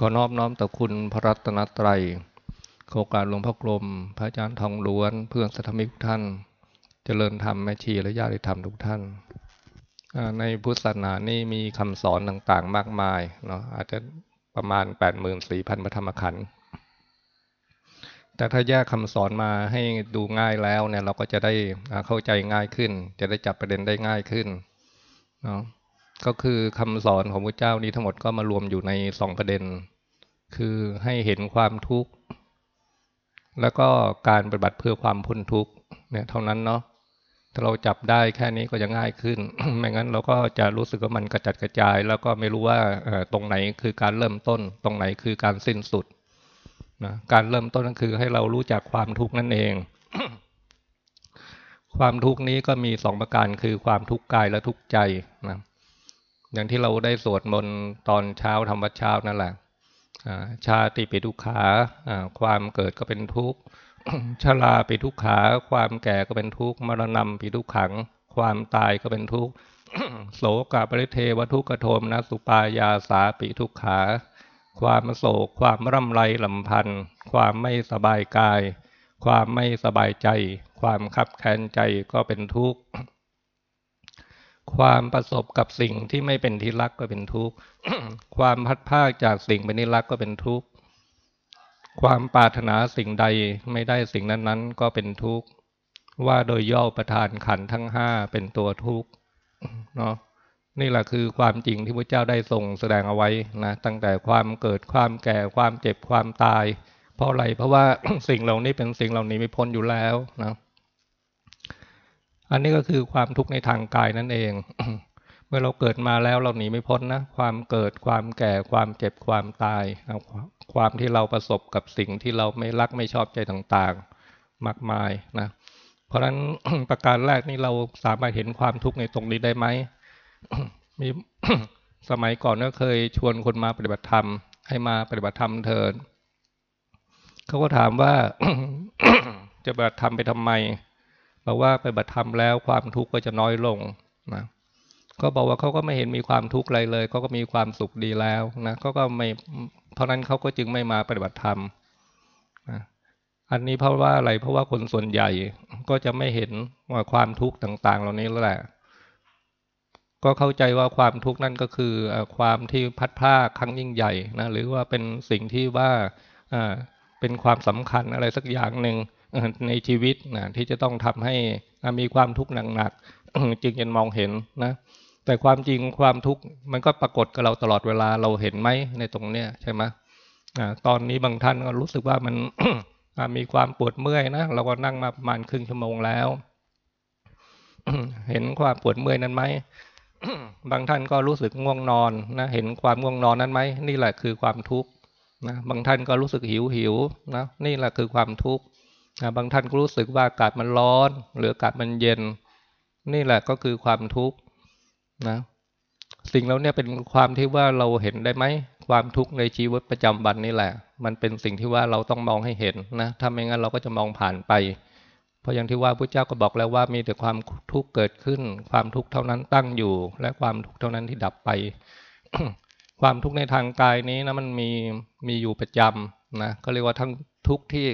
ขอนอบน้อมต่อคุณพระรัตนตรัยโครงการหลวงพ่อกลม พระอาจารย์ทองล้วน เพื่อนสัทมิกทุกท่าน เจริญธรรมแม่ชีและญาติธรรมทุกท่าน ในพุทธศาสนานี่มีคำสอนต่างๆ มากมายเนาะอาจจะประมาณ 84,000พระธรรมขันธ์แต่ถ้าแยกคำสอนมาให้ดูง่ายแล้วเนี่ยเราก็จะได้เข้าใจง่ายขึ้น จะได้จับประเด็นได้ง่ายขึ้นเนาะ ก็คือคำสอนของพระเจ้านี้ทั้งหมดก็มารวมอยู่ในสองประเด็น คือให้เห็นความทุกข์ แล้วก็การปฏิบัติเพื่อความพ้นทุกข์เนี่ยเท่านั้นเนาะถ้าเราจับได้แค่นี้ก็จะง่ายขึ้น ไม่งั้นเราก็จะรู้สึกว่ามันกระจัดกระจาย แล้วก็ไม่รู้ว่าตรงไหนคือการเริ่มต้น ตรงไหนคือการสิ้นสุดนะการเริ่มต้นก็คือให้เรารู้จักความทุกข์นั่นเอง ความทุกข์นี้ก็มีสองประการคือความทุกข์กายและทุกข์ใจนะ อย่างที่เราได้สวดมนต์ตอนเช้าทำวัดเช้านั่นแหละชาติปิทุกขาความเกิดก็เป็นทุกข์ชราปิทุกขา ความแก่ก็เป็นทุกข์มรณะปิทุกขัง ความตายก็เป็นทุกข์โสกปริเทวทุกขโทมนะสุปายาสาปิทุกขา ความโศก ความร่ำไรลำพันธ์ความไม่สบายกาย ความไม่สบายใจ ความคับแค้นใจก็เป็นทุกข์ ความประสบกับสิ่งที่ไม่เป็นที่รักก็เป็นทุกข์ ความพัดภาคจากสิ่งเป็นที่รักก็เป็นทุกข์ ความปรารถนาสิ่งใดไม่ได้สิ่งนั้นๆ ก็เป็นทุกข์ ว่าโดยย่อประทานขันทั้งห้าเป็นตัวทุกข์เนาะนี่แหละคือความจริงที่พระเจ้าได้ทรงแสดงเอาไว้นะตั้งแต่ความเกิดความแก่ความเจ็บความตาย เพราะอะไรเพราะว่าสิ่งเหล่านี้เป็นสิ่งเหล่านี้ไม่พ้นอยู่แล้วนะ อันนี้ก็คือความทุกข์ในทางกายนั่นเอง เมื่อเราเกิดมาแล้วเราหนีไม่พ้นนะ ความเกิดความแก่ความเจ็บความตาย ความที่เราประสบกับสิ่งที่เราไม่รักไม่ชอบใจต่างๆ มากมายนะ เพราะฉะนั้นประการแรกนี่เราสามารถเห็นความทุกข์ในตรงนี้ได้ไหมมีสมัยก่อนก็เคยชวนคนมาปฏิบัติธรรม ให้มาปฏิบัติธรรมเถิดเขาก็ถามว่าจะปฏิบัติธรรมไปทำไม บอกว่าไปบัตธรรมแล้วความทุกข์ก็จะน้อยลงนะก็บอกว่าเขาก็ไม่เห็นมีความทุกข์อะไรเลยเขาก็มีความสุขดีแล้วนะเขาก็ไม่เพราะนั้นเขาก็จึงไม่มาปฏิบัติธรรมนะอันนี้เพราะว่าอะไรเพราะว่าคนส่วนใหญ่ก็จะไม่เห็นว่าความทุกข์ต่างๆ เหล่านี้แล้วแหละก็เข้าใจว่าความทุกข์นั่นก็คือความที่พัดผ้าครั้งยิ่งใหญ่นะหรือว่าเป็นสิ่งที่ว่าเป็นความสำคัญอะไรสักอย่างหนึ่ง ในชีวิตนะที่จะต้องทำให้มีความทุกข์หนักๆจึงจะมองเห็นนะแต่ความจริงความทุกข์มันก็ปรากฏกับเราตลอดเวลาเราเห็นไหมในตรงเนี้ยใช่ไหมตอนนี้บางท่านก็รู้สึกว่ามันมีความปวดเมื่อยนะเราก็นั่งมาประมาณครึ่งชั่วโมงแล้ว เห็นความปวดเมื่อยนั้นไหมบางท่านก็รู้สึกง่วงนอนนะเห็นความง่วงนอนนั้นไหมนี่แหละคือความทุกข์นะบางท่านก็รู้สึกหิวหิวนะนี่แหละคือความทุกข์ บางท่านก็รู้สึกว่าอากาศมันร้อน หรืออากาศมันเย็น นี่แหละก็คือความทุกข์นะ สิ่งเหล่านี้เป็นความที่ว่าเราเห็นได้ไหมความทุกข์ในชีวิตประจำวันนี่แหละ มันเป็นสิ่งที่ว่าเราต้องมองให้เห็นนะถ้าไม่งั้นเราก็จะมองผ่านไป เพราะอย่างที่ว่าพระเจ้าก็บอกแล้วว่ามีแต่ความทุกข์เกิดขึ้น ความทุกข์เท่านั้นตั้งอยู่ และความทุกข์เท่านั้นที่ดับไป ความทุกข์ในทางกายนี้นะมันมีมีอยู่ประจำนะก็เรียกว่าทั้งทุกข์ที่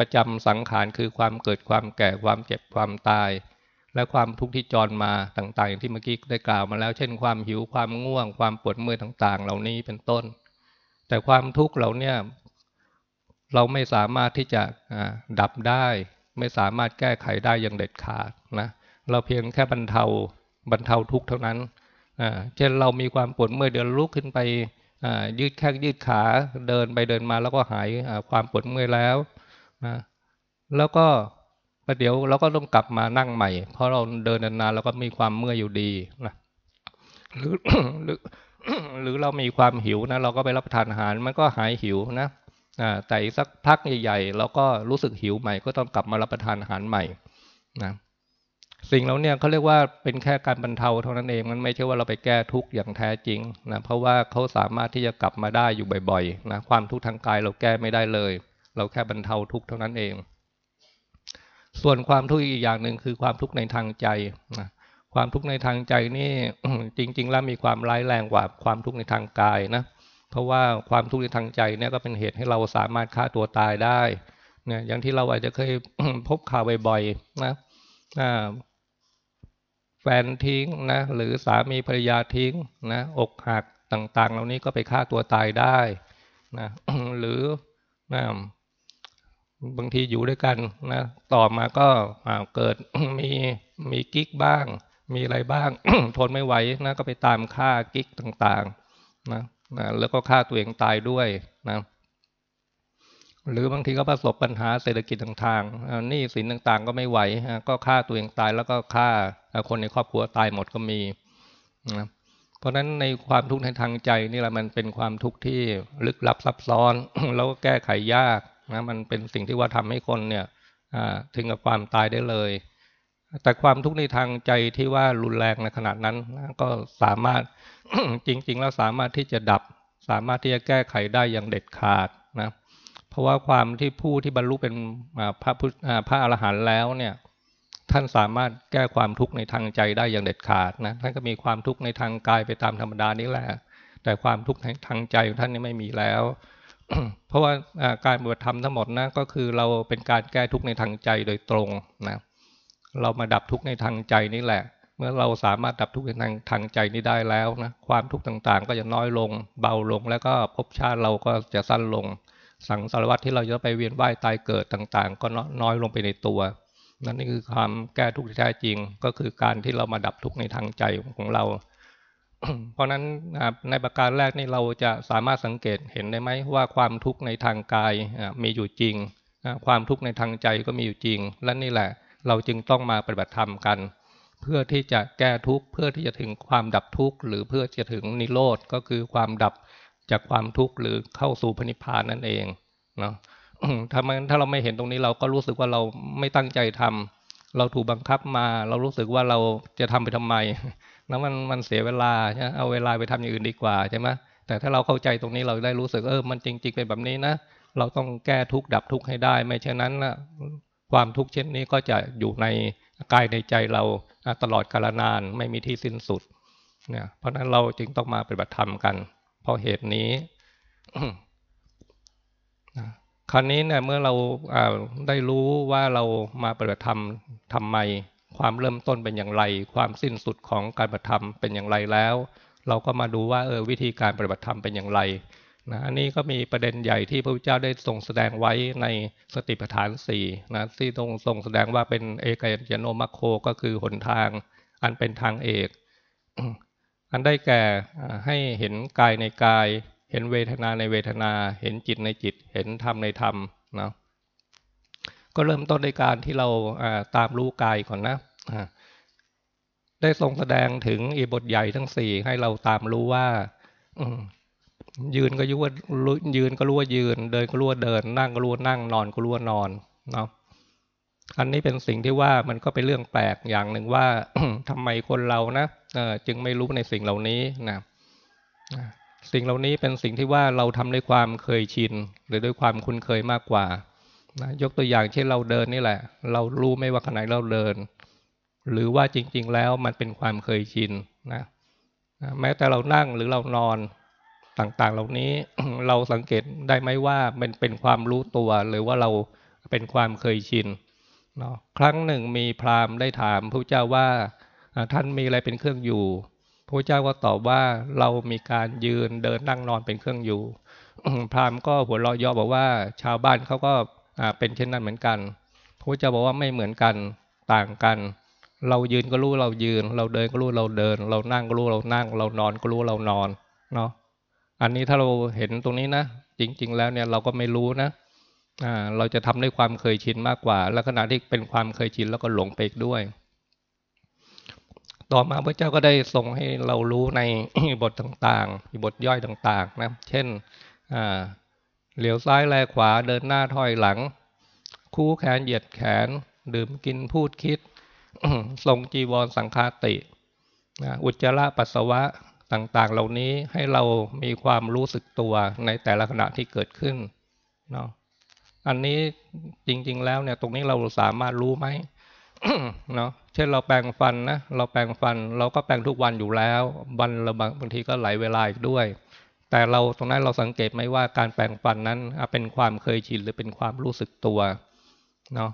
ประจำสังขารคือความเกิดความแก่ความเจ็บความตาย และความทุกข์ที่จรมาต่างๆอย่างที่เมื่อกี้ได้กล่าวมาแล้ว เช่นความหิวความง่วง ความปวดเมื่อยต่างๆ เหล่านี้เป็นต้น แต่ความทุกข์เราเนี่ยเราไม่สามารถที่จะดับได้ ไม่สามารถแก้ไขได้อย่างเด็ดขาดนะเราเพียงแค่บรรเทาบรรเทาทุกข์เท่านั้นเช่นเรามีความปวดเมื่อยเดินลุกขึ้นไปยืดแข้งยืดขาเดินไปเดินมาแล้วก็หายความปวดเมื่อยแล้ว นะแล้วก็ประเดี๋ยวเราก็ต้องกลับมานั่งใหม่ เพราะเราเดินนานๆเราก็มีความเมื่อยอยู่ดีนะหรือหรือหรือเรามีความหิวนะเราก็ไปรับประทานอาหารมันก็หายหิวนะแต่อีกสักพักใหญ่ๆเราก็รู้สึกหิวใหม่ ก็ต้องกลับมารับประทานอาหารใหม่นะสิ่งเราเนี่ยเขาเรียกว่าเป็นแค่การบรรเทาเท่านั้นเองมันไม่ใช่ว่าเราไปแก้ทุกข์อย่างแท้จริงนะเพราะว่าเขาสามารถที่จะกลับมาได้อยู่บ่อยๆนะความทุกข์ทางกายเราแก้ไม่ได้เลย เราแค่บรรเทาทุกข์เท่านั้นเอง ส่วนความทุกข์อีกอย่างหนึ่งคือความทุกข์ในทางใจนะความทุกข์ในทางใจนี่จริง ๆ แล้วมีความร้ายแรงกว่าความทุกข์ในทางกายนะเพราะว่าความทุกข์ในทางใจเนี่ยก็เป็นเหตุให้เราสามารถฆ่าตัวตายได้เนี่ยอย่างที่เราอาจจะเคยพบข่าวบ่อยๆนะแฟนทิ้งนะหรือสามีภรรยาทิ้งนะอกหักต่าง ๆ เหล่านี้ก็ไปฆ่าตัวตายได้นะหรือนะ บางทีอยู่ด้วยกันนะต่อมาก็เกิดมีมีกิ๊กบ้าง มีอะไรบ้าง ทนไม่ไหวนะก็ไปตามฆ่ากิ๊กต่างๆนะนะแล้วก็ฆ่าตัวเองตายด้วยนะหรือบางทีก็ประสบปัญหาเศรษฐกิจต่างๆหนี้สินต่างๆ ก็ไม่ไหว ก็ฆ่าตัวเองตายแล้วก็ฆ่าคนในครอบครัวตายหมดก็มีนะเพราะฉะนั้นในความทุกข์ในทางใจนี่แหละมันเป็นความทุกข์ที่ลึกลับซับซ้อนแล้วก็แก้ไขยาก นะมันเป็นสิ่งที่ว่าทำให้คนเนี่ยถึงกับความตายได้เลย แต่ความทุกข์ในทางใจที่ว่ารุนแรงในขนาดนั้นนะก็สามารถจริง ๆ แล้วสามารถที่จะดับ สามารถที่จะแก้ไขได้อย่างเด็ดขาดนะเพราะว่าความที่ผู้ที่บรรลุเป็นพระพุทธพระอรหันต์แล้วเนี่ยท่านสามารถแก้ความทุกข์ในทางใจได้อย่างเด็ดขาดนะท่านก็มีความทุกข์ในทางกายไปตามธรรมดานี้แหละ แต่ความทุกข์ในทางใจของท่านนี่ไม่มีแล้ว เพราะว่าการบวชธรรมทั้งหมดนะก็คือเราเป็นการแก้ทุกข์ในทางใจโดยตรงนะเรามาดับทุกข์ในทางใจนี่แหละ เมื่อเราสามารถดับทุกข์ในทางทางใจนี้ได้แล้วนะความทุกข์ต่างๆ ก็จะน้อยลง เบาลงแล้วก็ภพชาติเราก็จะสั้นลง สังสารวัตที่เราจะไปเวียนว่ายตายเกิดต่างๆ ก็น้อยลงไปในตัวนั่นนี่คือความแก้ทุกข์ที่แท้จริง ก็คือการที่เรามาดับทุกข์ในทางใจของเรา เพราะนั้นในประการแรกนี่เราจะสามารถสังเกตเห็นได้ไหมว่าความทุกข์ในทางกายมีอยู่จริง ความทุกข์ในทางใจก็มีอยู่จริง และนี่แหละเราจึงต้องมาปฏิบัติธรรมกัน เพื่อที่จะแก้ทุกข์เพื่อที่จะถึงความดับทุกข์หรือเพื่อจะถึงนิโรธก็คือความดับจากความทุกข์หรือเข้าสู่พนิพพานนั่นเองเนาะถ้ามันถ้าเราไม่เห็นตรงนี้เราก็รู้สึกว่าเราไม่ตั้งใจทำเราถูกบังคับมา เรารู้สึกว่าเราจะทำไปทำไม แล้วมันมันเสียเวลาใช่เอาเวลาไปทำอย่างอื่นดีกว่าใช่ไหมแต่ถ้าเราเข้าใจตรงนี้เราได้รู้สึกเออมันจริง ๆ เป็นแบบนี้นะเราต้องแก้ทุกข์ดับทุกข์ให้ได้ ไม่เช่นนั้นนะความทุกข์เช่นนี้ก็จะอยู่ในกายในใจเราตลอดกาลนานไม่มีที่สิ้นสุดเนี่ยเพราะนั้นเราจึงต้องมาปฏิบัติธรรมกัน เพราะเหตุนี้คราวนี้เนี่ยเมื่อเราได้รู้ว่าเรามาปฏิบัติธรรมทำไม ความเริ่มต้นเป็นอย่างไร ความสิ้นสุดของการปฏิบัติธรรมเป็นอย่างไรแล้ว เราก็มาดูว่าเออวิธีการปฏิบัติธรรมเป็นอย่างไรนะอันนี้ก็มีประเด็นใหญ่ที่พระพุทธเจ้าได้ทรงแสดงไว้ในสติปัฏฐานสี่นะที่ทรงทรงแสดงว่าเป็นเอกายโนมัคโคก็คือหนทาง อันเป็นทางเอก อันได้แก่ให้เห็นกายในกาย เห็นเวทนาในเวทนา เห็นจิตในจิต เห็นธรรมในธรรมนะ ก็เริ่มต้นในการที่เราตามรู้กายก่อนนะได้ทรงแสดงถึงอีบทใหญ่ทั้งสี่ให้เราตามรู้ว่ายืนก็รู้ว่ายืนก็รู้ว่ายืน เดินก็รู้ว่าเดิน นั่งก็รู้ว่านั่งนอนก็รู้ว่านอนเนาะอันนี้เป็นสิ่งที่ว่ามันก็เป็นเรื่องแปลกอย่างหนึ่งว่าทำไมคนเรานะจึงไม่รู้ในสิ่งเหล่านี้นะสิ่งเหล่านี้เป็นสิ่งที่ว่าเราทำด้วยความเคยชิน หรือด้วยความคุ้นเคยมากกว่า นะยกตัวอย่างเช่นเราเดินนี่แหละ เรารู้ไม่ว่าขณะเราเดิน หรือว่าจริง ๆ แล้วมันเป็นความเคยชินนะนะแม้แต่เรานั่งหรือเรานอนต่างๆ เหล่านี้เราสังเกตได้ไหมว่ามันเป็นความรู้ตัว หรือว่าเราเป็นความเคยชินเนาะครั้งหนึ่งมีพราหมณ์ได้ถามพระเจ้าว่าท่านมีอะไรเป็นเครื่องอยู่พระเจ้าก็ตอบว่าเรามีการยืนเดินนั่งนอนเป็นเครื่องอยู่ พราหมณ์ก็หัวเราะย่อบอกว่า ชาวบ้านเขาก็ เป็นเช่นนั้นเหมือนกันพระเจ้าบอกว่าไม่เหมือนกันต่างกัน เรายืนก็รู้เรายืน เราเดินก็รู้เราเดิน เรานั่งก็รู้เรานั่ง เรานอนก็รู้เรานอนเนาะอันนี้ถ้าเราเห็นตรงนี้นะจริง ๆ แล้วเนี่ยเราก็ไม่รู้นะอ่าเราจะทำด้วยความเคยชินมากกว่า และขณะที่เป็นความเคยชินแล้วก็หลงไปอีกด้วย ต่อมาพระเจ้าก็ได้ทรงให้เรารู้ในบทต่างๆบทย่อยต่างๆนะเช่นอ่า เหลียวซ้ายแลขวาเดินหน้าถอยหลัง คู่แขนเหยียดแขน ดื่มกินพูดคิด ทรงจีวรสังคาติอุจจาระปัสสาวะต่างๆ เหล่านี้ให้เรามีความรู้สึกตัวในแต่ละขณะที่เกิดขึ้นเนาะอันนี้จริง ๆ แล้วเนี่ย ตรงนี้เราสามารถรู้ไหมเนาะเช่นเราแปรงฟันนะเราแปรงฟัน เราก็แปรงทุกวันอยู่แล้ววันละบางบางทีก็หลายเวลาอีกด้วย แต่เราตรงนั้นเราสังเกตไหมว่าการแปลงฟันนั้นเป็นความเคยชินหรือเป็นความรู้สึกตัวเนาะ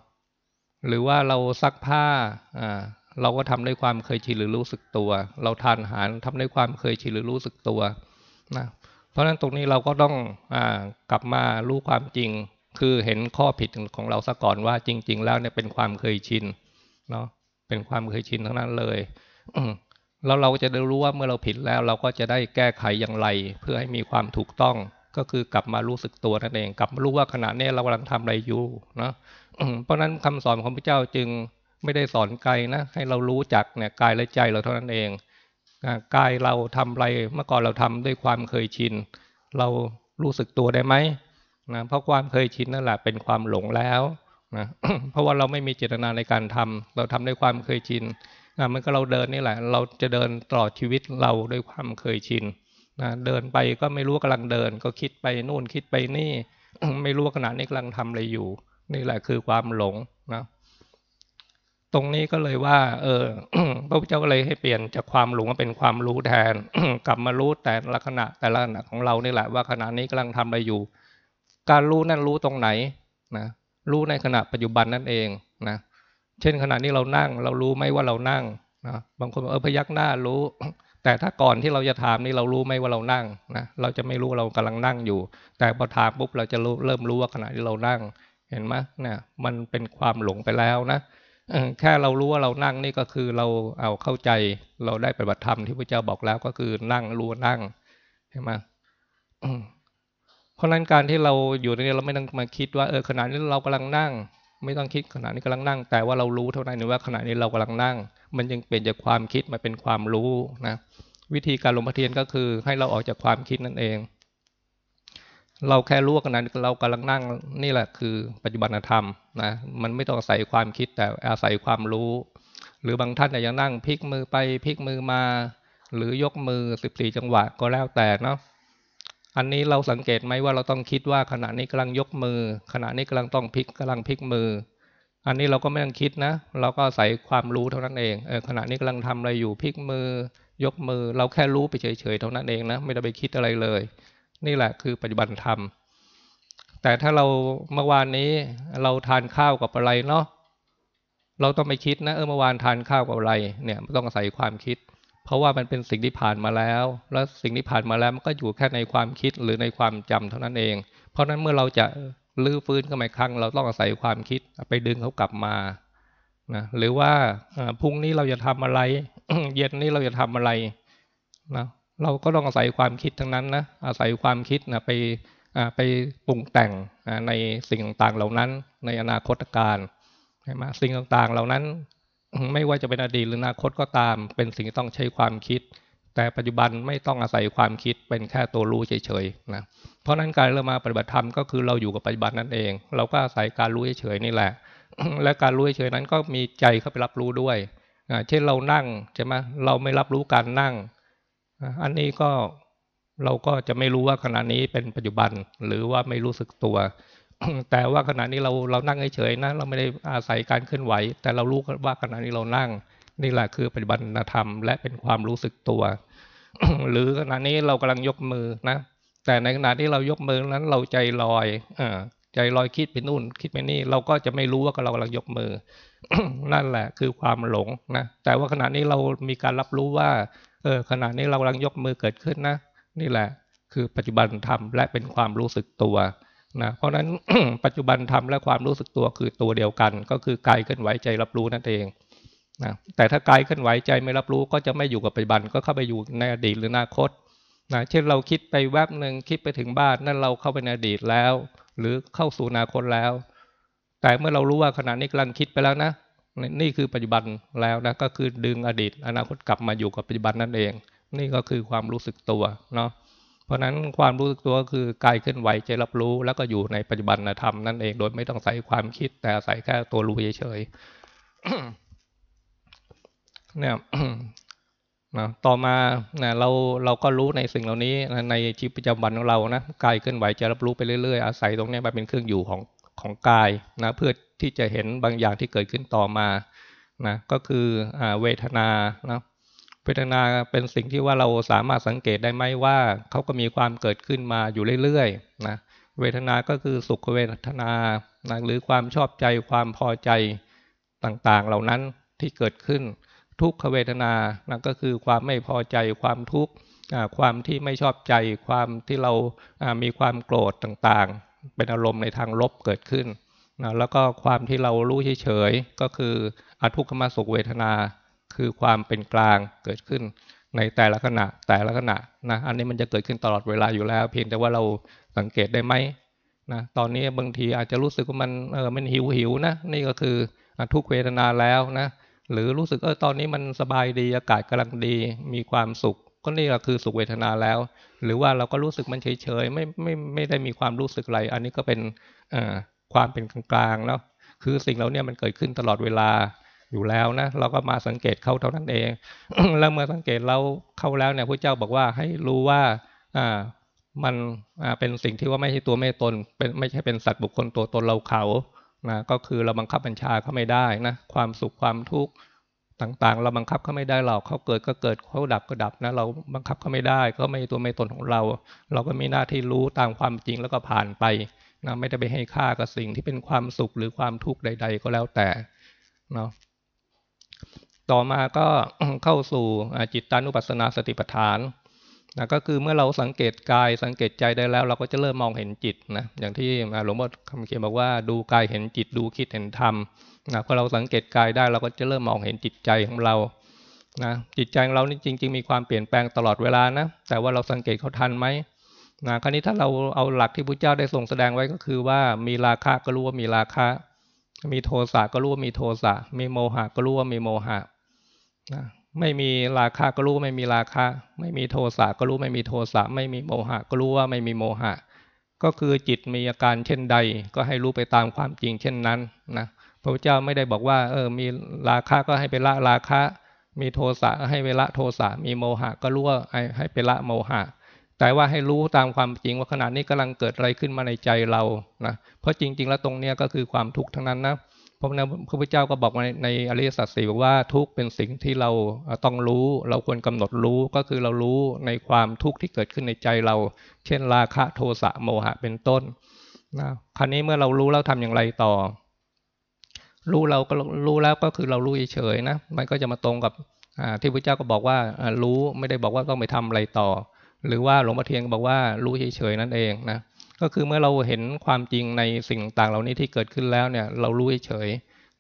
หรือว่าเราซักผ้าอ่าเราก็ทำด้วยความเคยชินหรือรู้สึกตัว เราทานอาหารทำด้วยความเคยชินหรือรู้สึกตัวนะเพราะฉะนั้นตรงนี้เราก็ต้องอกลับมารู้ความจริง คือเห็นข้อผิดของเราซะก่อนว่าจริง ๆ แล้วเนี่ยเป็นความเคยชินเนาะเป็นความเคยชินทั้งนั้นเลย แล้วเราจะได้รู้ว่าเมื่อเราผิดแล้ว เราก็จะได้แก้ไขอย่างไร เพื่อให้มีความถูกต้อง ก็คือกลับมารู้สึกตัวนั่นเอง กลับมารู้ว่าขณะนี้เรากำลังทำอะไรอยู่เนาะเพราะนั้นคำสอนของพระเจ้าจึงไม่ได้สอนไกลนะให้เรารู้จักเนี่ยกายและใจเราเท่านั้นเองกายเราทำอะไรเมื่อก่อนเราทำด้วยความเคยชิน เรารู้สึกตัวได้ไหมนะเพราะความเคยชินนั่นแหละเป็นความหลงแล้วนะเพราะว่าเราไม่มีเจตนาในการทำเราทำด้วยความเคยชิน นะมันก็เราเดินนี่แหละ เราจะเดินตลอดชีวิตเราด้วยความเคยชินนะเดินไปก็ไม่รู้กำลังเดิน ก็คิดไปนู่นคิดไปนี่ ไม่รู้ขณะนี้กำลังทำอะไรอยู่ นี่แหละคือความหลงนะตรงนี้ก็เลยว่า เออพระพุทธเจ้าก็เลยให้เปลี่ยนจากความหลงมาเป็นความรู้แทน กลับมารู้แต่ละขณะแต่ละขณะของเรานี่แหละว่าขณะนี้กำลังทำอะไรอยู่ การรู้นั่นรู้ตรงไหนนะรู้ในขณะปัจจุบันนั่นเองนะ เช่นขณะนี้เรานั่ง เรารู้ไหมว่าเรานั่งนะบางคนบอกเออพยักหน้ารู้ แต่ถ้าก่อนที่เราจะถามนี่เรารู้ไหมว่าเรานั่งนะเราจะไม่รู้เรากำลังนั่งอยู่ แต่พอถามปุ๊บเราจะรู้เริ่มรู้ว่าขณะที่เรานั่ง เห็นไหมเนี่ยมันเป็นความหลงไปแล้วนะแค่เรารู้ว่าเรานั่งนี่ก็คือเราเอาเข้าใจเราได้ปฏิบัติธรรมที่พระเจ้าบอกแล้วก็คือนั่งรู้นั่งเห็นไหมเพราะนั้นการที่เราอยู่ในนี้เราไม่ต้องมาคิดว่าเออขณะนี้เรากำลังนั่ง ไม่ต้องคิดขณะนี้กำลังนั่ง แต่ว่าเรารู้เท่านั้นว่าขณะนี้เรากำลังนั่ง มันยังเปลี่ยนจากความคิดมาเป็นความรู้นะวิธีการลงพระเทียนก็คือให้เราออกจากความคิดนั่นเอง เราแค่รู้ว่าขณะเรากำลังนั่งนี่แหละคือปัจจุบันธรรมนะมันไม่ต้องอาศัยความคิดแต่อาศัยความรู้ หรือบางท่านอาจจะนั่งพลิกมือไปพลิกมือมา หรือยกมือสิบสี่จังหวะก็แล้วแต่เนาะ อันนี้เราสังเกตไหมว่าเราต้องคิดว่าขณะนี้กำลังยกมือ ขณะนี้กำลังต้องพลิกกำลังพลิกมือ อันนี้เราก็ไม่ต้องคิดนะ เราก็อาศัยความรู้เท่านั้นเองเออขณะนี้กำลังทำอะไรอยู่พลิกมือ ยกมือ เราแค่รู้ไปเฉยๆเท่านั้นเองนะไม่ได้ไปคิดอะไรเลย นี่แหละคือปัจจุบันธรรมแต่ถ้าเราเมื่อวานนี้เราทานข้าวกับอะไรเนาะเราต้องไปคิดนะเออเมื่อวานทานข้าวกับอะไร เนี่ยต้องอาศัยความคิด เพราะว่ามันเป็นสิ่งที่ผ่านมาแล้ว แล้วสิ่งที่ผ่านมาแล้วมันก็อยู่แค่ในความคิดหรือในความจำเท่านั้นเอง เพราะนั้นเมื่อเราจะลื้อฟื้นขึ้นมาครั้ง เราต้องอาศัยความคิดไปดึงเขากลับมานะหรือว่าพรุ่งนี้เราจะทำอะไร เย็นนี้เราจะทำอะไรนะเราก็ต้องอาศัยความคิดทั้งนั้นนะอาศัยความคิดนะไปไปปรุงแต่งในสิ่งต่างๆเหล่านั้น ในอนาคตการใช่ไหมสิ่งต่างๆเหล่านั้น ไม่ว่าจะเป็นอดีตหรืออนาคตก็ตาม เป็นสิ่งที่ต้องใช้ความคิด แต่ปัจจุบันไม่ต้องอาศัยความคิดเป็นแค่ตัวรู้เฉยๆนะเพราะนั้นการเรามาปฏิบัติธรรมก็คือเราอยู่กับปัจจุบันนั่นเอง เราก็อาศัยการรู้เฉยๆนี่แหละ และการรู้เฉยๆนั้นก็มีใจเข้าไปรับรู้ด้วยเช่นเรานั่งใช่ไหมเราไม่รับรู้การนั่ง อันนี้ก็เราก็จะไม่รู้ว่าขณะนี้เป็นปัจจุบันหรือว่าไม่รู้สึกตัว แต่ว่าขณะนี้เราเรานั่งเฉยๆนะ เราไม่ได้อาศัยการเคลื่อนไหว แต่เรารู้ว่าขณะนี้เรานั่ง นี่แหละคือปัจจุบันธรรมและเป็นความรู้สึกตัว หรือขณะนี้เรากำลังยกมือนะ แต่ในขณะที่เรายกมือนั้นเราใจลอยอใจลอยคิดไปนู่น คิดไปนี่ เราก็จะไม่รู้ว่าเรากำลังยกมือ นั่นแหละคือความหลงนะ แต่ว่าขณะนี้เรามีการรับรู้ว่า เออขณะนี้เรากำลังยกมือเกิดขึ้นนะ นี่แหละ คือปัจจุบันธรรมและเป็นความรู้สึกตัว นะเพราะฉะนั้นปัจจุบันธรรมและความรู้สึกตัวคือตัวเดียวกัน ก็คือกายเคลื่อนไหวใจรับรู้นั่นเองนะแต่ถ้ากายเคลื่อนไหวใจไม่รับรู้ก็จะไม่อยู่กับปัจจุบันก็เข้าไปอยู่ในอดีตหรืออนาคตนะเช่นเราคิดไปแวบหนึ่งคิดไปถึงบ้านนั่นเราเข้าไปในอดีตแล้ว หรือเข้าสู่อนาคตแล้ว แต่เมื่อเรารู้ว่าขณะนี้กำลังคิดไปแล้วนะ นี่คือปัจจุบันแล้วนะก็คือดึงอดีต อนาคตกลับมาอยู่กับปัจจุบันนั่นเอง นี่ก็คือความรู้สึกตัวเนาะ เพราะนั้นความรู้สึกตัวก็คือกายเคลื่อนไหวใจรับรู้ แล้วก็อยู่ในปัจจุบันธรรมนั่นเองโดยไม่ต้องใส่ความคิดแต่ใส่แค่ตัวรู้เฉยๆเนี่ยนะต่อมานะเราเราก็รู้ในสิ่งเหล่านี้ในชีวิตประจำวันของเรานะกายเคลื่อนไหวจะรับรู้ไปเรื่อยๆอาศัยตรงนี้มาเป็นเครื่องอยู่ของของกายนะเพื่อที่จะเห็นบางอย่างที่เกิดขึ้นต่อมานะก็คืออเวทนานะ เวทนาเป็นสิ่งที่ว่าเราสามารถสังเกตได้ไหมว่าเขาก็มีความเกิดขึ้นมาอยู่เรื่อยๆนะเวทนาก็คือสุขเวทนานะหรือความชอบใจความพอใจต่างๆ เหล่านั้นที่เกิดขึ้น ทุกขเวทนานะก็คือความไม่พอใจความทุกข์ความที่ไม่ชอบใจ ความที่เรามีความโกรธต่างๆ เป็นอารมณ์ในทางลบเกิดขึ้นนะแล้วก็ความที่เรารู้เฉยๆก็คืออทุกขมสุขเวทนา คือความเป็นกลางเกิดขึ้นในแต่ละขณะแต่ละขณะนะอันนี้มันจะเกิดขึ้นตลอดเวลาอยู่แล้ว เพียงแต่ว่าเราสังเกตได้ไหมนะตอนนี้บางทีอาจจะรู้สึกว่ามันเออมันหิวหิวนะนี่ก็คือทุกเวทนาแล้วนะหรือรู้สึกเออตอนนี้มันสบายดีอากาศกำลังดีมีความสุข ก็นี่ก็คือสุขเวทนาแล้ว หรือว่าเราก็รู้สึกมันเฉยเฉยไม่ไม่ไม่ได้มีความรู้สึกอะไร อันนี้ก็เป็นความเป็นกลางๆเนาะคือสิ่งเราเนี่ยมันเกิดขึ้นตลอดเวลา อยู่แล้วนะเราก็มาสังเกตเขาเท่านั้นเอง แล้วเมื่อสังเกตเราเข้าแล้วเนี่ยพระเจ้าบอกว่าให้รู้ว่าอ่ามันเป็นสิ่งที่ว่าไม่ใช่ตัวไม่ตนเป็นไม่ใช่เป็นสัตว์บุคคลตัวตนเราเขานะก็คือเราบังคับบัญชาเขาไม่ได้นะความสุขความทุกข์ต่างๆ เราบังคับเขาไม่ได้หรอกเขาเกิดก็เกิดเขาดับก็ดับนะเราบังคับเขาไม่ได้ก็ไม่ตัวไม่ตนของเรา เราก็มีหน้าที่รู้ตามความจริงแล้วก็ผ่านไปนะไม่ได้ไปให้ค่ากับสิ่งที่เป็นความสุขหรือความทุกข์ใด ๆ ก็แล้วแต่เนาะ ต่อมาก็เข้าสู่จิตตานุปัสสนาสติปัฏฐานนะก็คือเมื่อเราสังเกตกายสังเกตใจได้แล้ว เราก็จะเริ่มมองเห็นจิตนะอย่างที่หลวงพ่อคำเขียนบอกว่าดูกายเห็นจิตดูคิดเห็นธรรมนะพอเราสังเกตกายได้เราก็จะเริ่มมองเห็นจิตใจของเรานะจิตใจของเรานี่จริง ๆ มีความเปลี่ยนแปลงตลอดเวลานะแต่ว่าเราสังเกตเขาทันไหมนะคราวนี้ถ้าเราเอาหลักที่พระเจ้าได้ทรงแสดงไว้ก็คือว่ามีราคะก็รู้ว่ามีราคะ มีโทสะก็รู้ว่ามีโทสะมีโมหะก็รู้ว่ามีโมหะ นะไม่มีราคะก็รู้ไม่มีราคะ ไม่มีโทสะก็รู้ไม่มีโทสะ ไม่มีโมหะ ก็รู้ว่าไม่มีโมหะ ก็คือจิตมีอาการเช่นใด ก็ให้รู้ไปตามความจริงเช่นนั้นนะพระพุทธเจ้าไม่ได้บอกว่าเออมีราคะก็ให้ไปละราคะ มีโทสะให้ไปละโทสะมีโมหะ ก็รู้ว่าให้ไปละโมหะ แต่ว่าให้รู้ตามความจริงว่าขณะนี้กำลังเกิดอะไรขึ้นมาในใจเรานะเพราะจริง ๆ แล้วตรงนี้ก็คือความทุกข์ทั้งนั้นนะ พระพระพุทธเจ้าก็บอกในในอริยสัจสี่บอกว่าทุกเป็นสิ่งที่เราต้องรู้ เราควรกำหนดรู้ก็คือเรารู้ในความทุกข์ที่เกิดขึ้นในใจเรา เช่น ราคะโทสะโมหะเป็นต้นนะคราวนี้เมื่อเรารู้แล้วทำอย่างไรต่อ รู้เราก็รู้แล้วก็คือเรารู้เฉยๆนะมันก็จะมาตรงกับที่พระเจ้าก็บอกว่ารู้ไม่ได้บอกว่าต้องไปทำอะไรต่อ หรือว่าหลวงพ่อเทียนก็บอกว่ารู้เฉยๆนั่นเองนะ ก็คือเมื่อเราเห็นความจริงในสิ่งต่างเหล่านี้ที่เกิดขึ้นแล้วเนี่ยเรารู้เฉย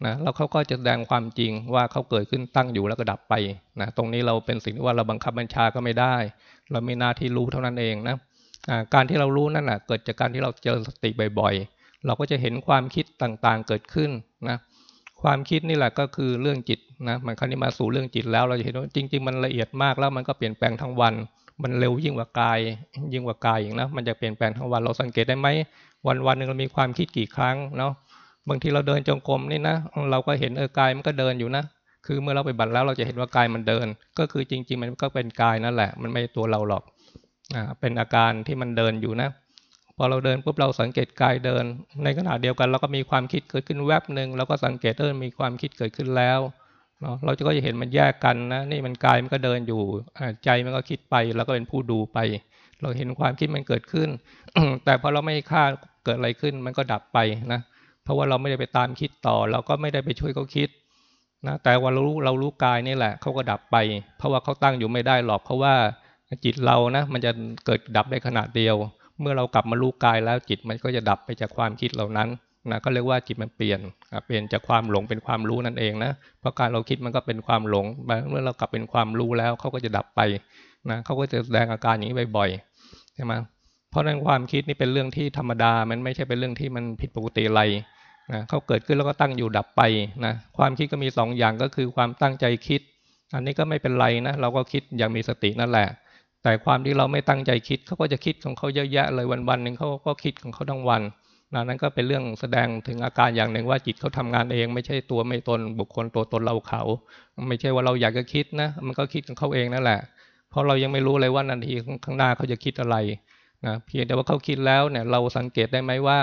นะแล้วเขาก็จะแสดงความจริงว่าเขาเกิดขึ้นตั้งอยู่แล้วก็ดับไปนะตรงนี้เราเป็นสิ่งที่ว่าเราบังคับบัญชาก็ไม่ได้ เรามีหน้าที่รู้เท่านั้นเองนะการที่เรารู้นั่นแหะเกิดจากการที่เราเจริญสติบ่อยๆ เราก็จะเห็นความคิดต่างๆเกิดขึ้นนะความคิดนี่แหละก็คือเรื่องจิตนะมันครั้นี้มาสู่เรื่องจิตแล้วเราจะเห็นว่าจริง ๆ มันละเอียดมากแล้วมันก็เปลี่ยนแปลงทั้งวัน มันเร็วยิ่งกว่ากาย ยิ่งกว่ากายอย่างนะมันจะเปลี่ยนแปลงทั้งวันเราสังเกตได้ไหมวันวันหนึ่งเรามีความคิดกี่ครั้งเนาะบางทีเราเดินจงกรมนี่นะเราก็เห็นเออกายมันก็เดินอยู่นะ คือเมื่อเราไปบัตรแล้วเราจะเห็นว่ากายมันเดิน ก็คือจริง ๆ มันก็เป็นกายนั่นแหละ มันไม่ตัวเราหรอกอ่าเป็นอาการที่มันเดินอยู่นะพอเราเดินปุ๊บเราสังเกตกายเดิน ในขณะเดียวกันเราก็มีความคิดเกิดขึ้นแวบหนึ่งเราก็สังเกตเออมีความคิดเกิดขึ้นแล้ว เนาะเราจะก็จะเห็นมันแยกกันนะนี่มันกายมันก็เดินอยู่ใจมันก็คิดไปแล้วก็เป็นผู้ดูไป เราเห็นความคิดมันเกิดขึ้น แต่พอเราไม่ค่าเกิดอะไรขึ้นมันก็ดับไปนะเพราะว่าเราไม่ได้ไปตามคิดต่อ เราก็ไม่ได้ไปช่วยเขาคิดนะแต่ว่าเรารู้เรารู้กายนี่แหละเขาก็ดับไป เพราะว่าเขาตั้งอยู่ไม่ได้หรอกเพราะว่าจิตเรานะมันจะเกิดดับในขณะเดียว เมื่อเรากลับมารู้กายแล้วจิตมันก็จะดับไปจากความคิดเหล่านั้น นะก็เรียกว่าจิตมันเปลี่ยนเปลี่ยนจากความหลงเป็นความรู้นั่นเองนะเพราะการเราคิดมันก็เป็นความหลงเมื่อเรากลับเป็นความรู้แล้วเขาก็จะดับไปนะเขาก็จะแสดงอาการอย่างนี้บ่อยๆใช่ไหมเพราะนั้นความคิดนี่เป็นเรื่องที่ธรรมดามันไม่ใช่เป็นเรื่องที่มันผิดปกติอะไรนะเขาเกิดขึ้นแล้วก็ตั้งอยู่ดับไปนะความคิดก็มี2ออย่างก็คือความตั้งใจคิด อันนี้ก็ไม่เป็นไรนะเราก็คิดอย่างมีสตินั่นแหละ แต่ความที่เราไม่ตั้งใจคิดเขาก็จะคิดของเขาเยอะแยะเลยวันๆหนึ่งเขาก็คิดของเขาทั้งวัน นะนั่นก็เป็นเรื่องแสดงถึงอาการอย่างหนึ่งว่าจิตเขาทำงานเอง ไม่ใช่ตัวไม่ตนบุคคลตัวตนเราเขา ไม่ใช่ว่าเราอยากจะคิดนะ มันก็คิดของเขาเองนั่นแหละ เพราะเรายังไม่รู้เลยว่านาทีข้างหน้าเขาจะคิดอะไรนะเพียงแต่ว่าเขาคิดแล้วเนี่ยเราสังเกตได้ไหมว่า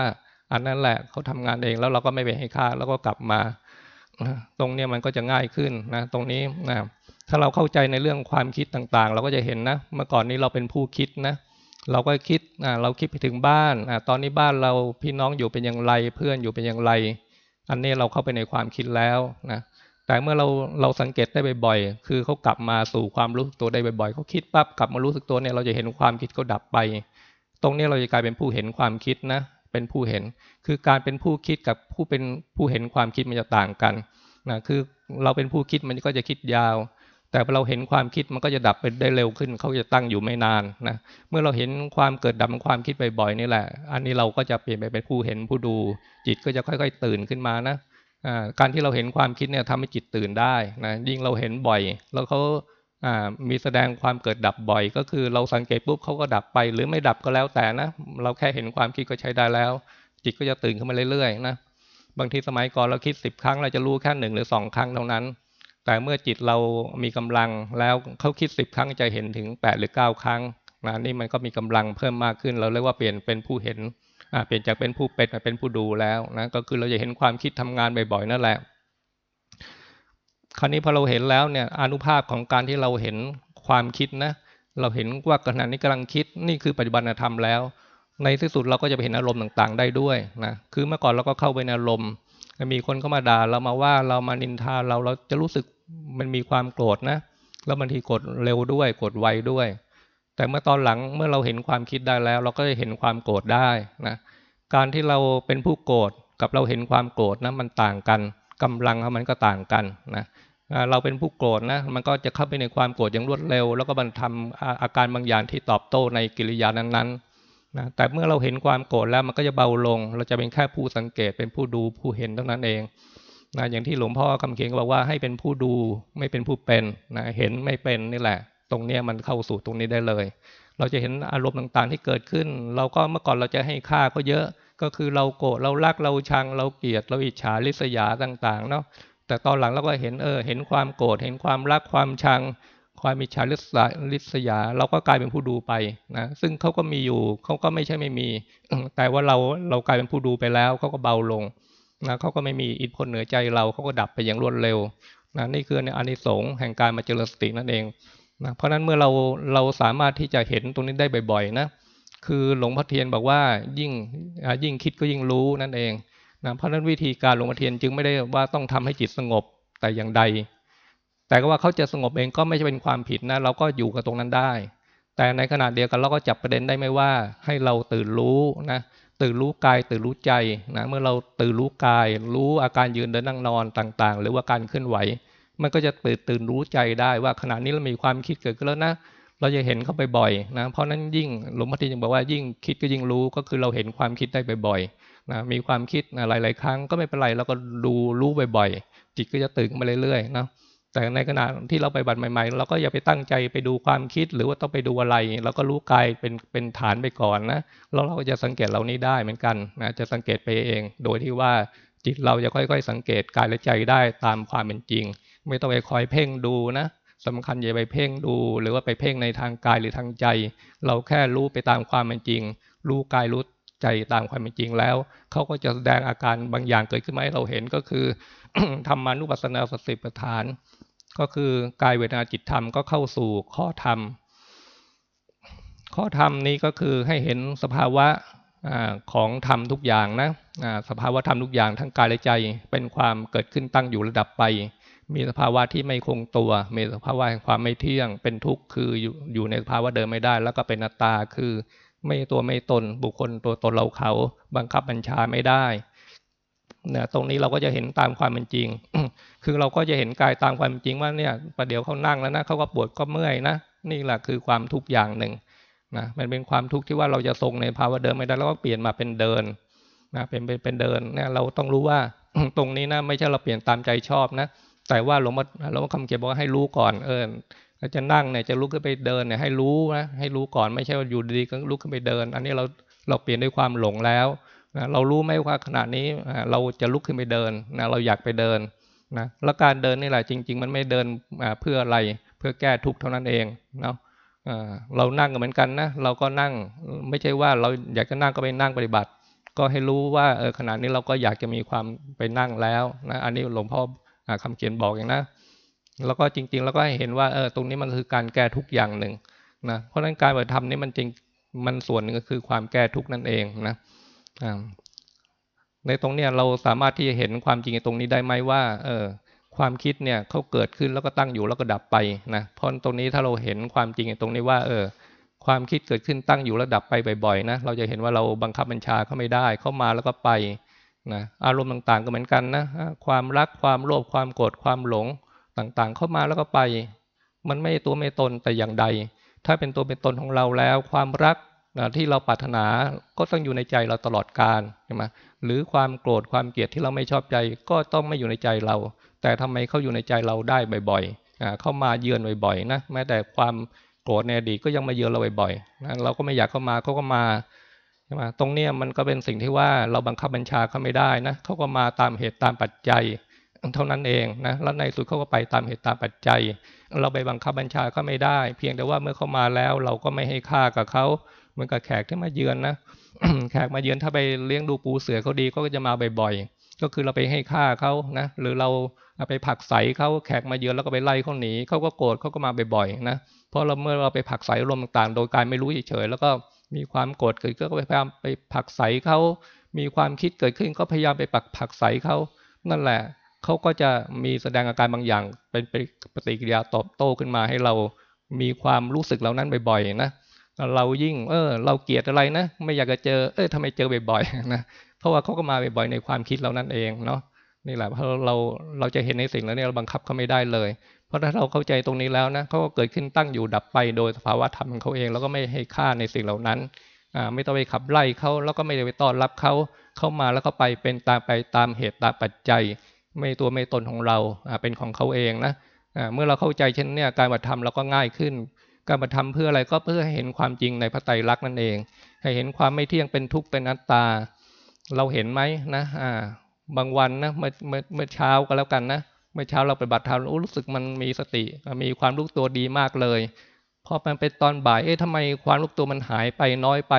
อันนั้นแหละเขาทำงานเองแล้วเราก็ไม่ไปให้ค่าแล้วก็กลับมาตรงเนี้มันก็จะง่ายขึ้นนะตรงนี้นะถ้าเราเข้าใจในเรื่องความคิดต่างๆ เราก็จะเห็นนะ เมื่อก่อนนี้เราเป็นผู้คิดนะ เราก็คิดอ่าเราคิดไปถึงบ้านอ่าตอนนี้บ้านเราพี่น้องอยู่เป็นอย่างไร เพื่อนอยู่เป็นอย่างไร อันนี้เราเข้าไปในความคิดแล้วนะแต่เมื่อเราเราสังเกตได้บ่อยๆ คือเขากลับมาสู่ความรู้สึกตัวได้บ่อยๆเขาคิดปั๊บกลับมารู้สึกตัวเนี่ยเราจะเห็นความคิดเขาดับไป ตรงนี้เราจะกลายเป็นผู้เห็นความคิดนะ เป็นผู้เห็น คือการเป็นผู้คิดกับผู้เป็นผู้เห็นความคิดมันจะต่างกันนะคือเราเป็นผู้คิดมันก็จะคิดยาว แต่เราเห็นความคิดมันก็จะดับไปได้เร็วขึ้น เขาจะตั้งอยู่ไม่นานนะเมื่อเราเห็นความเกิดดับของความคิดบ่อยๆนี่แหละ อันนี้เราก็จะเปลี่ยนไปเป็นผู้เห็นผู้ดู จิตก็จะค่อย ๆ ตื่นขึ้นมานะการที่เราเห็นความคิดเนี่ยทำให้จิตตื่นได้นะยิ่งเราเห็นบ่อย แล้วเขามีแสดงความเกิดดับบ่อย ก็คือเราสังเกตปุ๊บเขาก็ดับไป หรือไม่ดับก็แล้วแต่นะเราแค่เห็นความคิดก็ใช้ได้แล้ว จิตก็จะตื่นขึ้นมาเรื่อยๆนะบางทีสมัยก่อนเราคิดสิบครั้งเราจะรู้แค่หนึ่งหรือสองครั้งเท่านั้น แต่เมื่อจิตเรามีกำลังแล้วเขาคิดสิบครั้งจะเห็นถึงแปดหรือเก้าครั้งนะนี่มันก็มีกำลังเพิ่มมากขึ้น เราเรียกว่าเปลี่ยนเป็นผู้เห็นเปลี่ยนจากเป็นผู้เป็นมาเป็นผู้ดูแล้วนะก็คือเราจะเห็นความคิดทำงานบ่อยๆนั่นแหละ คราวนี้พอเราเห็นแล้วเนี่ยอนุภาพของการที่เราเห็นความคิดนะ เราเห็นว่าขณะนี้กำลังคิดนี่คือปัจจุบันธรรมแล้ว ในที่สุดเราก็จะไปเห็นอารมณ์ต่างๆ ได้ด้วยนะคือเมื่อก่อนเราก็เข้าไปในอารมณ์มีคนเข้ามาด่าเรามาว่าเรามานินทาเราเราจะรู้สึก มันมีความโกรธนะ แล้วบางทีโกดเร็วด้วยโกดไวด้วย แต่เมื่อตอนหลังเมื่อเราเห็นความคิดได้แล้ว เราก็จะเห็นความโกรธได้นะการที่เราเป็นผู้โกรธกับเราเห็นความโกรธนะมันต่างกันกำลังของมันก็ต่างกันนะเราเป็นผู้โกรธนะมันก็จะเข้าไปในความโกรธอย่างรวดเร็ว แล้วก็บันทำอาการบางอย่างที่ตอบโต้ในกิริยานั้นๆนะแต่เมื่อเราเห็นความโกรธแล้วมันก็จะเบาลง เราจะเป็นแค่ผู้สังเกตเป็นผู้ดูผู้เห็นเท่านั้นเอง นะอย่างที่หลวงพ่อคำเขียนก็บอกว่าให้เป็นผู้ดูไม่เป็นผู้เป็นนะเห็นไม่เป็นนี่แหละ ตรงเนี้ยมันเข้าสู่ตรงนี้ได้เลย เราจะเห็นอารมณ์ต่างๆที่เกิดขึ้น เราก็เมื่อก่อนเราจะให้ค่าก็เยอะก็คือเราโกรธเรารักเราชัง เราเกลียดเราอิจฉาริษยาต่างๆเนาะแต่ตอนหลังเราก็เห็นเออเห็นความโกรธเห็นความรักความชัง ความอิจฉาริษยา เราก็กลายเป็นผู้ดูไปนะซึ่งเขาก็มีอยู่เขาก็ไม่ใช่ไม่มี แต่ว่าเราเรากลายเป็นผู้ดูไปแล้วเขาก็เบาลง นะเขาก็ไม่มีอิทธิพลเหนือใจเราเขาก็ดับไปอย่างรวดเร็วนะนี่คือในอานิสงส์แห่งการมาเจริญสตินั่นเองนะเพราะนั้นเมื่อเราเราสามารถที่จะเห็นตรงนี้ได้บ่อยๆนะคือหลวงพ่อเทียนบอกว่ายิ่งยิ่งคิดก็ยิ่งรู้นั่นเองนะเพราะนั้นวิธีการหลวงพ่อเทียนจึงไม่ได้ว่าต้องทำให้จิตสงบแต่อย่างใด แต่ก็ว่าเขาจะสงบเองก็ไม่ใช่เป็นความผิดนะเราก็อยู่กับตรงนั้นได้ แต่ในขณะเดียวกันเราก็จับประเด็นได้ไหมว่าให้เราตื่นรู้นะ ตื่นรู้กายตื่นรู้ใจนะเมื่อเราตื่นรู้กาย รู้อาการยืนเดินนั่งนอนต่างๆ หรือว่าการเคลื่อนไหว มันก็จะตื่นตื่นรู้ใจได้ว่าขณะนี้เรามีความคิดเกิดขึ้นแล้วนะเราจะเห็นเข้าไปบ่อยนะเพราะนั้นยิ่งหลวงพ่อทียังบอกว่ายิ่งคิดก็ยิ่งรู้ก็คือเราเห็นความคิดได้บ่อยๆนะมีความคิดหลายๆ ครั้งก็ไม่เป็นไรเราก็ดูรู้บ่อยๆจิตก็จะตื่นมาเรื่อยๆนะ แต่ในขณะที่เราไปบัตรใหม่ๆ เราก็อย่าไปตั้งใจไปดูความคิดหรือว่าต้องไปดูอะไร เราก็รู้กายเป็นเป็นฐานไปก่อนนะแล้วเราก็จะสังเกตเหล่านี้ได้เหมือนกันนะจะสังเกตไปเอง โดยที่ว่าจิตเราจะค่อย ๆ สังเกตกายและใจได้ตามความเป็นจริง ไม่ต้องไปคอยเพ่งดูนะสำคัญอย่าไปเพ่งดู หรือว่าไปเพ่งในทางกายหรือทางใจ เราแค่รู้ไปตามความเป็นจริง รู้กายรู้ ใจตามความเป็นจริงแล้ว เขาก็จะแสดงอาการบางอย่างเกิดขึ้นมาให้เราเห็นก็คือธรรมานุปัสสนาสติปัฏฐาน ก็คือกายเวทนาจิตธรรมก็เข้าสู่ข้อธรรม ข้อธรรมนี้ก็คือให้เห็นสภาวะของธรรมทุกอย่างนะสภาวะธรรมทุกอย่างทั้งกายและใจเป็นความเกิดขึ้นตั้งอยู่ระดับไป มีสภาวะที่ไม่คงตัว มีสภาวะแห่งความไม่เที่ยง เป็นทุกข์คืออยู่ในสภาวะเดิมไม่ได้ แล้วก็เป็นนัตตาคือ ไม่ตัวไม่ตน บุคคลตัวตนเราเขา บังคับบัญชาไม่ได้เนี่ยตรงนี้เราก็จะเห็นตามความเป็นจริง คือเราก็จะเห็นกายตามความเป็นจริงว่าเนี่ยประเดี๋ยวเขานั่งแล้วนะเขาก็ปวดก็เมื่อยนะนี่แหละคือความทุกข์อย่างหนึ่งนะมันเป็นความทุกข์ที่ว่าเราจะทรงในภาวะเดิมไม่ได้แล้วก็เปลี่ยนมาเป็นเดินนะเป็นเป็นเป็นเดินเนี่ยเราต้องรู้ว่าตรงนี้นะไม่ใช่เราเปลี่ยนตามใจชอบนะแต่ว่าหลวงพ่อหลวงพ่อคำเขียนบอกว่าให้รู้ก่อนเออ จะนั่งเนี่ยจะลุกขึ้นไปเดินเนี่ยให้รู้นะให้รู้ก่อนไม่ใช่ว่าอยู่ดีก็ลุกขึ้นไปเดิน อันนี้เราเราเปลี่ยนด้วยความหลงแล้วนะเรารู้ไหมว่าขณะนี้เราจะลุกขึ้นไปเดินนะเราอยากไปเดินนะแล้วการเดินนี่แหละจริง ๆ มันไม่เดินเพื่ออะไรเพื่อแก้ทุกข์เท่านั้นเองเนาะเรานั่งก็เหมือนกันนะเราก็นั่งไม่ใช่ว่าเราอยากจะนั่งก็ไปนั่งปฏิบัติ ก็ให้รู้ว่าเออขณะนี้เราก็อยากจะมีความไปนั่งแล้วนะอันนี้หลวงพ่อคำเขียนบอกอย่างนะ แล้วก็จริง ๆ แล้วก็เห็นว่าเออตรงนี้มันคือการแก้ทุกอย่างหนึ่งนะเพราะฉะนั้นการปฏิธรรมนี่มันจริงมันส่วนหนึ่งก็คือความแก้ทุกนั่นเองนะในตรงเนี้ยเราสามารถที่จะเห็นความจริงในตรงนี้ได้ไหมว่า เออความคิดเนี่ยเขาเกิดขึ้นแล้วก็ตั้งอยู่แล้วก็ดับไปนะเพราะตรงนี้ถ้าเราเห็นความจริงในตรงนี้ว่า เออ ความคิดเกิดขึ้นตั้งอยู่แล้วดับไปบ่อยๆนะเราจะเห็นว่าเราบังคับบัญชาเขาไม่ได้เข้ามาแล้วก็ไปนะอารมณ์ต่างๆก็เหมือนกันนะความรักความโลภความโกรธความหลง ต่างๆ เข้ามาแล้วก็ไป มันไม่ตัวไม่ตนแต่อย่างใด ถ้าเป็นตัวเป็นตนของเราแล้ว ความรักที่เราปรารถนาก็ต้องอยู่ในใจเราตลอดกาลใช่ไหมหรือความโกรธความเกลียดที่เราไม่ชอบใจ ก็ต้องไม่อยู่ในใจเรา แต่ทำไมเขาอยู่ในใจเราได้บ่อยๆเข้ามาเยือนบ่อยๆนะแม้แต่ความโกรธในอดีตก็ยังมาเยือนเราบ่อยๆนะเราก็ไม่อยากเข้ามาเขาก็มาใช่ไหมตรงเนี้ยมันก็เป็นสิ่งที่ว่าเราบังคับบัญชาเขาไม่ได้นะเขาก็มาตามเหตุตามปัจจัย เท่านั้นเองนะแล้วในสุดเขาก็ไปตามเหตุตามปัจจัย เราไปบังคับบัญชาเขาไม่ได้ เพียงแต่ว่าเมื่อเขามาแล้วเราก็ไม่ให้ค่ากับเขาเหมือนกับแขกที่มาเยือนนะแขกมาเยือนถ้าไปเลี้ยงดูปูเสือเขาดีก็จะมาบ่อยๆ ก็คือเราไปให้ค่าเขานะ หรือเราไปผักใสเขาแขกมาเยือนแล้วก็ไปไล่เขาหนีเขาก็โกรธเขาก็มาบ่อยๆนะเพราะเราเมื่อเราไปผักใสลมณ์ต่างๆ โดยการไม่รู้เฉยๆแล้วก็มีความโกรธเกิดก็พยายามไปผักใสเขามีความคิดเกิดขึ้นก็พยายามไปปักผักใสเขานั่นแหละ เขาก็จะมีแสดงอาการบางอย่าง เป็นปฏิกิริยาตอบโต้ขึ้นมาให้เรามีความรู้สึกเหล่านั้นบ่อยๆนะเรายิ่งเออ เราเกลียดอะไรนะไม่อยากจะเจอเออทำไมเจอบ่อยๆนะเพราะว่าเขาก็มาบ่อยๆในความคิดเรานั่นเองเนาะนี่แหละเพราะเราเราจะเห็นในสิ่งแล้วเนี่ยเราบังคับเขาไม่ได้เลย เพราะถ้าเราเข้าใจตรงนี้แล้วนะเขาก็เกิดขึ้นตั้งอยู่ดับไปโดยสภาวะธรรมของเขาเอง แล้วก็ไม่ให้ค่าในสิ่งเหล่านั้นอ่าไม่ต้องไปขับไล่เขาแล้วก็ไม่ได้ไปต้อนรับเขาเข้ามาแล้วเขาไปเป็นตามไปตามเหตุตามปัจจัย ไม่ตัวไม่ตนของเราเป็นของเขาเองนะเมื่อเราเข้าใจเช่นนี้การปฏิธรรมเราก็ง่ายขึ้น การปฏิธรรมเพื่ออะไรก็เพื่อให้เห็นความจริงในพระไตรลักษณ์นั่นเอง ให้เห็นความไม่เที่ยงเป็นทุกข์เป็นนัตตา เราเห็นไหมนะบางวันนะเมื่อเมื่อเมื่อเช้าก็แล้วกันนะเมื่อเช้าเราไปบัตรธรรมรู้สึกมันมีสติ มีความรู้ตัวดีมากเลยพอมันเป็นตอนบ่ายเอ๊ะทำไมความรู้ตัวมันหายไปน้อยไป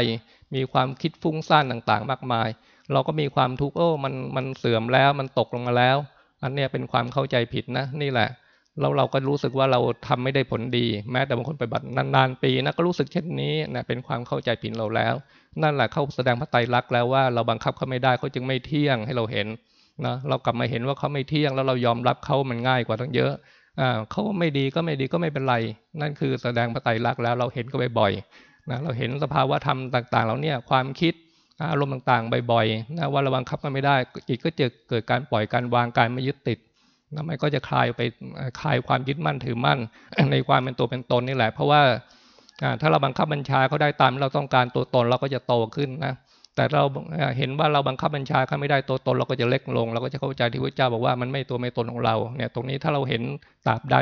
มีความคิดฟุ้งซ่านต่างๆ มากมาย เราก็มีความทุกข์โอ้มันมันเสื่อมแล้วมันตกลงมาแล้ว อันนี้เป็นความเข้าใจผิดนะ นี่แหละแล้วเราก็รู้สึกว่าเราทำไม่ได้ผลดี แม้แต่บางคนไปบัตรนานๆปีนะก็รู้สึกเช่นนี้นะเป็นความเข้าใจผิดเราแล้ว นั่นแหละเขาแสดงพระไตรลักษณ์แล้วว่าเราบังคับเขาไม่ได้เขาจึงไม่เที่ยงให้เราเห็นนะเรากลับมาเห็นว่าเขาไม่เที่ยง แล้วเรายอมรับเขามันง่ายกว่าตั้งเยอะอ่าเขาไม่ดีก็ไม่ดีก็ไม่เป็นไร นั่นคือแสดงพระไตรลักษณ์แล้วเราเห็นก็บ่อยๆนะเราเห็นสภาวะธรรมต่างๆเราเนี่ยความคิด อารมณ์ต่างๆ บ่อยๆนะว่าราบังคับมันไม่ได้จิตก็จะเกิดการปล่อยการวางการไม่ยึดติดแล้วมันก็จะคลายไปคลายความยึดมั่นถือมั่น ในความเป็นตัวเป็นตนนี่แหละ เพราะว่าถ้าเราบังคับบัญชาเขาได้ตามเราต้องการตัวตนเราก็จะโตขึ้นนะแต่เราเห็นว่าเราบังคับบัญชาเขาไม่ได้ตัวตนเราก็จะเล็กลง เราก็จะเข้าใจที่พระเจ้าบอกว่ามันไม่ตัวไม่ตนของเราเนี่ยตรงนี้ถ้าเราเห็นตราบใด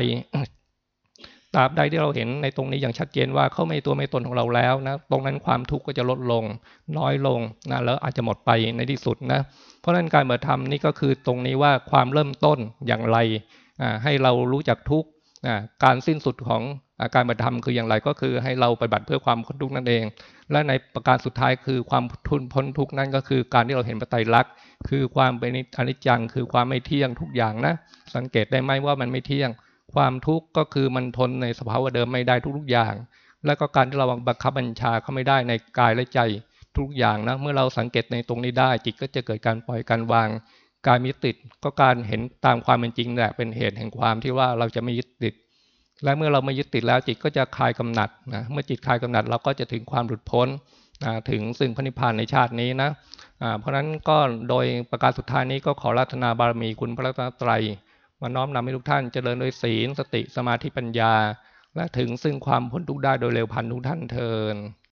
ตราบใดที่เราเห็นในตรงนี้อย่างชัดเจนว่าเขาไม่ตัวไม่ตนของเราแล้วนะตรงนั้นความทุกข์ก็จะลดลง น้อยลงนะแล้วอาจจะหมดไปในที่สุดนะเพราะนั้นการเบิดธรรมนี่ก็คือตรงนี้ว่าความเริ่มต้นอย่างไรให้เรารู้จักทุกข์การสิ้นสุดของการบัตธรรมคืออย่างไรก็คือให้เราปฏิบัติเพื่อความพ้นทุกข์นั่นเอง และในประการสุดท้ายคือความทุนพ้นทุกข์นั่นก็คือการที่เราเห็นปไตรลักษณ์คือความเป็นอนิจจัง คือความไม่เที่ยงทุกอย่างนะ สังเกตได้ไหมว่ามันไม่เที่ยง ความทุกข์ก็คือมันทนในสภาวะเดิมไม่ได้ทุกๆอย่าง และก็การที่เราบังคับบัญชาเขาไม่ได้ในกายและใจทุกอย่างนะเมื่อเราสังเกตในตรงนี้ได้ จิตก็จะเกิดการปล่อยการวาง การมีติดก็การเห็นตามความเป็นจริงแหละเป็นเหตุแห่งความที่ว่าเราจะไม่ยึดติด และเมื่อเราไม่ยึดติดแล้วจิตก็จะคลายกำหนัดนะเมื่อจิตคลายกำหนัดเราก็จะถึงความหลุดพ้นนะถึงซึ่งพระนิพพานในชาตินี้นะเพราะฉะนั้นก็โดยประการสุดท้ายนี้ก็ขอรัตนาบารมีคุณพระรัตนตรัย มาน้อมนำให้ทุกท่านเจริญโดยศีลสติสมาธิปัญญา และถึงซึ่งความพ้นทุกข์ได้โดยเร็วพันทุกท่านเทิน